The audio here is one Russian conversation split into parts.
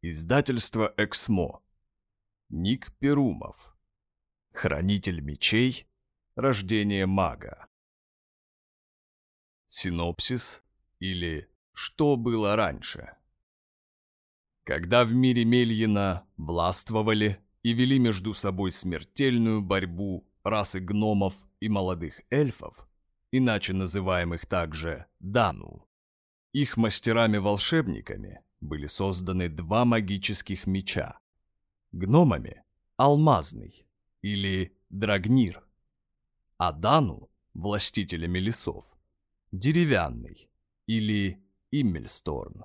Издательство «Эксмо». Ник Перумов. Хранитель мечей. Рождение мага. Синопсис или «Что было раньше?» Когда в мире Мельина властвовали и вели между собой смертельную борьбу расы гномов и молодых эльфов, иначе называемых также Дану, их мастерами-волшебниками были созданы два магических меча. Гномами – алмазный или драгнир, а Дану, властителями лесов, деревянный или иммельсторн.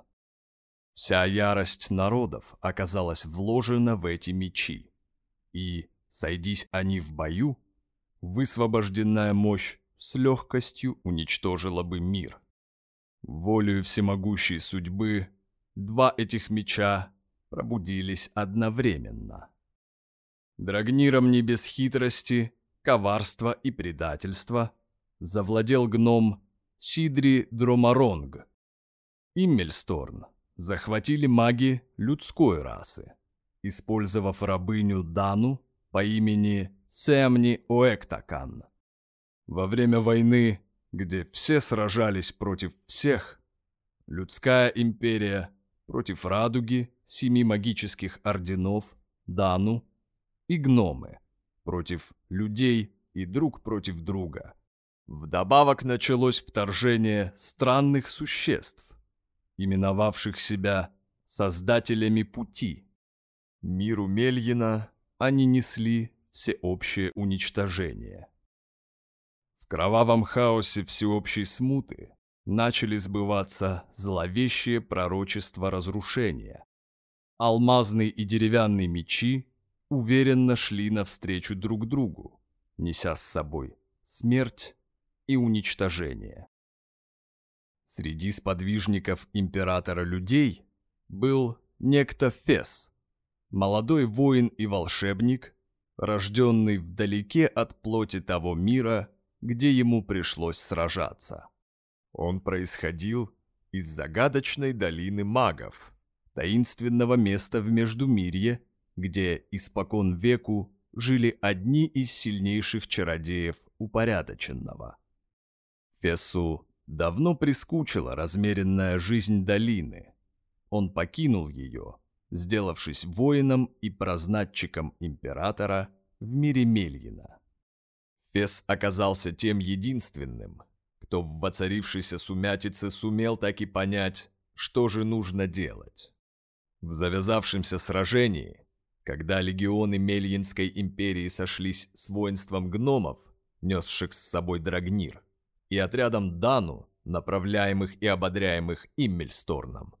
Вся ярость народов оказалась вложена в эти мечи, и, сойдись они в бою, высвобожденная мощь с легкостью уничтожила бы мир. Волею всемогущей судьбы два этих меча пробудились одновременно. Драгниром не без хитрости, коварства и предательства завладел гном Сидри Дромаронг. Иммельсторн захватили маги людской расы, использовав рабыню Дану по имени Сэмни Оэктакан. Во время войны где все сражались против всех, людская империя против радуги, семи магических орденов, Дану и гномы против людей и друг против друга. Вдобавок началось вторжение странных существ, именовавших себя создателями пути. Миру Мельина они несли всеобщее уничтожение. В кровавом хаосе всеобщей смуты начали сбываться зловещие пророчества разрушения. Алмазные и деревянные мечи уверенно шли навстречу друг другу, неся с собой смерть и уничтожение. Среди сподвижников императора людей был некто Фес, молодой воин и волшебник, рожденный вдалеке от плоти того мира, где ему пришлось сражаться. Он происходил из загадочной долины магов, таинственного места в Междумирье, где испокон веку жили одни из сильнейших чародеев упорядоченного. Фесу давно прискучила размеренная жизнь долины. Он покинул ее, сделавшись воином и прознатчиком императора в мире Мельина. Фес оказался тем единственным, кто в воцарившейся сумятице сумел так и понять, что же нужно делать. В завязавшемся сражении, когда легионы Мельинской империи сошлись с воинством гномов, несших с собой Драгнир, и отрядом Дану, направляемых и ободряемых Иммельсторном,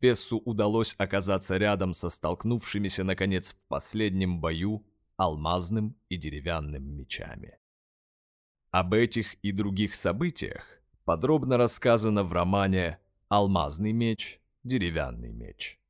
Фессу удалось оказаться рядом со столкнувшимися, наконец, в последнем бою алмазным и деревянным мечами. Об этих и других событиях подробно рассказано в романе «Алмазный меч, деревянный меч».